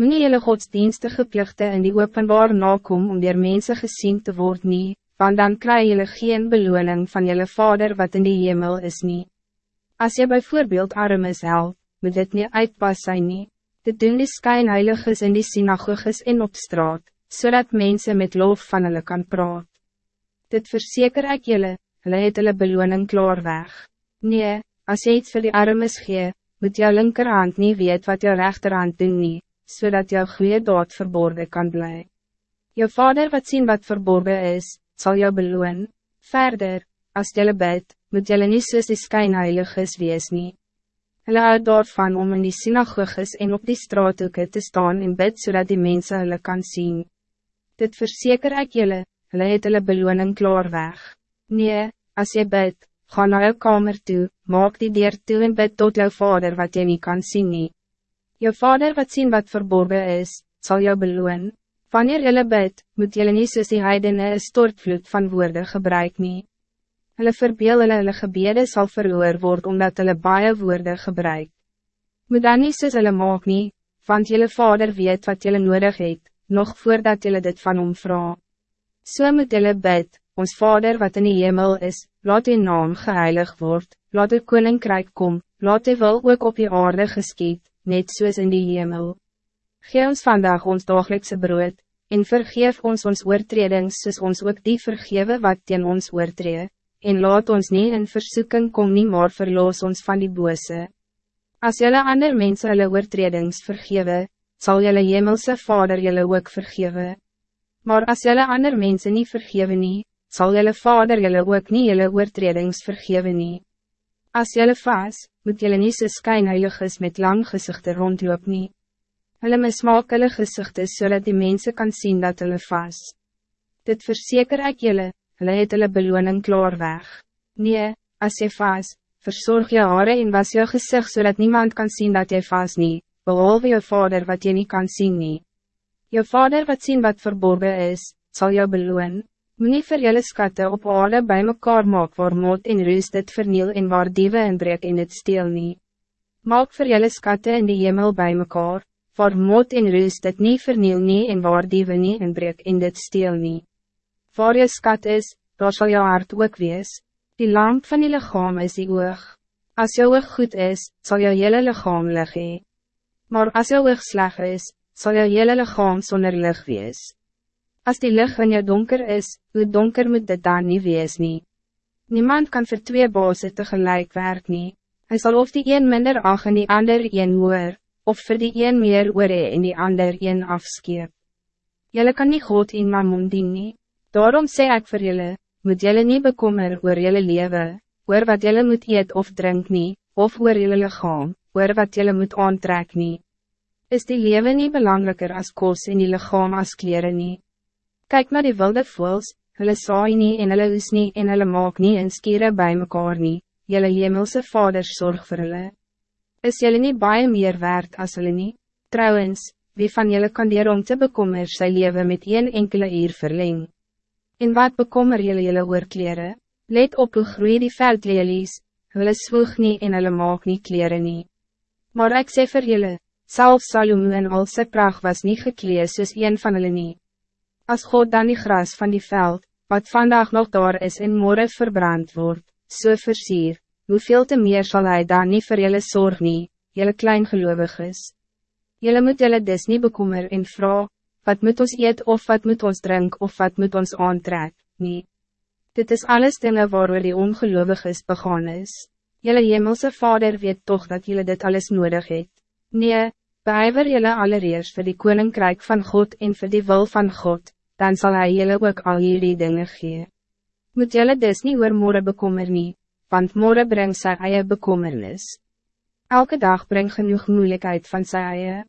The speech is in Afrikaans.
Meneer jylle godsdienstige plichte in die openbaar nakom om dier mense gezien te worden nie, want dan krijg jylle geen beloning van jylle vader wat in die hemel is nie. As jy bijvoorbeeld arm is help, moet dit niet uitpas zijn nie. Dit doen die skynheiliges in die synagoges en op straat, zodat mensen met loof van hulle kan praat. Dit verzeker ek jylle, hulle het hulle beloning klaar weg. Nee, als jy iets vir die armes gee, moet jou linkerhand niet weet wat jou rechterhand doen nie, zodat jou goede daad verborgen kan blijven. Jou vader wat zien wat verborgen is, zal jou beloon. Verder, als jylle bid, moet jylle nie soos die skynheiliges wees nie. Hulle hou daarvan om in die synagoges en op die straathoeken te staan en bid zodat die mensen hulle kan zien. Dit verzeker ek jylle, hulle het hulle beloning klaar weg. Nee, als je bid, ga naar jou kamer toe, maak die deur toe en bid tot jou vader wat je niet kan zien nie. Jou vader wat zien wat verborgen is, zal jou beloon. Wanneer jylle bid, moet jylle nie soos die heidene een stortvloed van woorden gebruik nie. Hulle verbeel hulle hulle gebede sal verhoor word omdat hulle baie woorden gebruik. Moet dan nie soos hulle maak nie, want jylle vader weet wat jylle nodig het, nog voordat jylle dit van hom vraag. So moet jylle bid, ons vader wat in die hemel is, laat die naam geheilig word, laat die koninkrijk kom, laat die wil ook op die aarde geskiet, net soos in die hemel. Geef ons vandaag ons dagelijkse brood, en vergeef ons ons oortredings soos ons ook die vergewe wat teen ons oortree, en laat ons niet in versoeking kom nie maar verloos ons van die bose. As jylle ander mense hulle oortredings vergewe, zal jylle hemelse vader jylle ook vergewe. Maar as jylle ander mense niet vergewe nie, sal jylle vader jylle ook nie jylle oortredings vergewe nie. As jylle vaas, moet jylle nie so skynheilig is met lang gezichten rondloop nie. Hulle mismaak hulle gezichten zodat die mensen kan zien dat hulle vast. Dit verzeker ik jullie, hulle het hulle beloning klaar weg. Nee, als je vast, verzorg je haren en was je gezicht zodat niemand kan zien dat je vast niet, behalve je vader wat je niet kan zien niet. Je vader wat zien wat verborgen is, zal jou beloon. Meneer vir julle skatte op aarde bij mekaar maak waar moed en rust dit verniel en waar diewe inbreek in het steel nie. Maak vir julle skatte in die hemel bij mekaar, waar mot en rust het niet verniel nie en waar diewe nie inbreek en dit steel nie. Waar je skat is, daar zal jou hart ook wees. Die lamp van die lichaam is die oog. Als jou oog goed is, zal jou hele lichaam lig hee. Maar als jou oog sleg is, zal jou hele lichaam zonder lig wees. Als die licht in jou donker is, hoe donker moet dit dan niet wees nie. Niemand kan voor twee boze tegelijk werk nie. Hij zal of die een minder ag en die ander een hoor, of vir die een meer oor en die ander een afskeep. Jelle kan niet God in mammon dien nie, daarom sê ek vir julle, moet jelle niet bekommer oor jelle leven, oor wat jelle moet eet of drink nie, of oor jelle lichaam, oor wat jelle moet aantrek nie. Is die leven niet belangrijker als kos en die lichaam als kleren nie? Kijk naar die wilde voels, hulle saai nie en hulle oes nie en hulle maak nie en skiere by mekaar nie, jelle hemelse vader zorg vir hulle. Is jullie niet baie meer waard als jullie niet? Trouwens, wie van jullie kan dier om te bekommer sy leven met een enkele uur verleng? En wat bekommer jullie jullie oorkleren? Let op hoe groei die veldlelies, hulle swoeg nie en hulle maak nie kleren nie. Maar ik sê vir jullie, self Salomo en al sy pracht was niet gekleed soos een van hulle nie. As God dan die gras van die veld, wat vandaag nog daar is en morgen verbrand wordt, so versier, hoeveel te meer zal hij dan niet voor jullie zorg nie, jullie kleingelovig is. Jullie moet jullie dus niet bekommer en vrouw, wat moet ons eet of wat moet ons drink of wat moet ons aantrek, nie. Dit is alles dingen waar die ongelovig is begaan is. Jullie hemelse vader weet toch dat jullie dit alles nodig het. Nee, beijver jullie allereerst voor die koninkrijk van God en voor die wil van God, dan zal hij jullie ook al jullie dingen gee. Moet jullie dus niet oor morgen bekommer nie, want morgen brengt sy eie bekommernis. Elke dag brengt genoeg moeilijkheid van sy eie.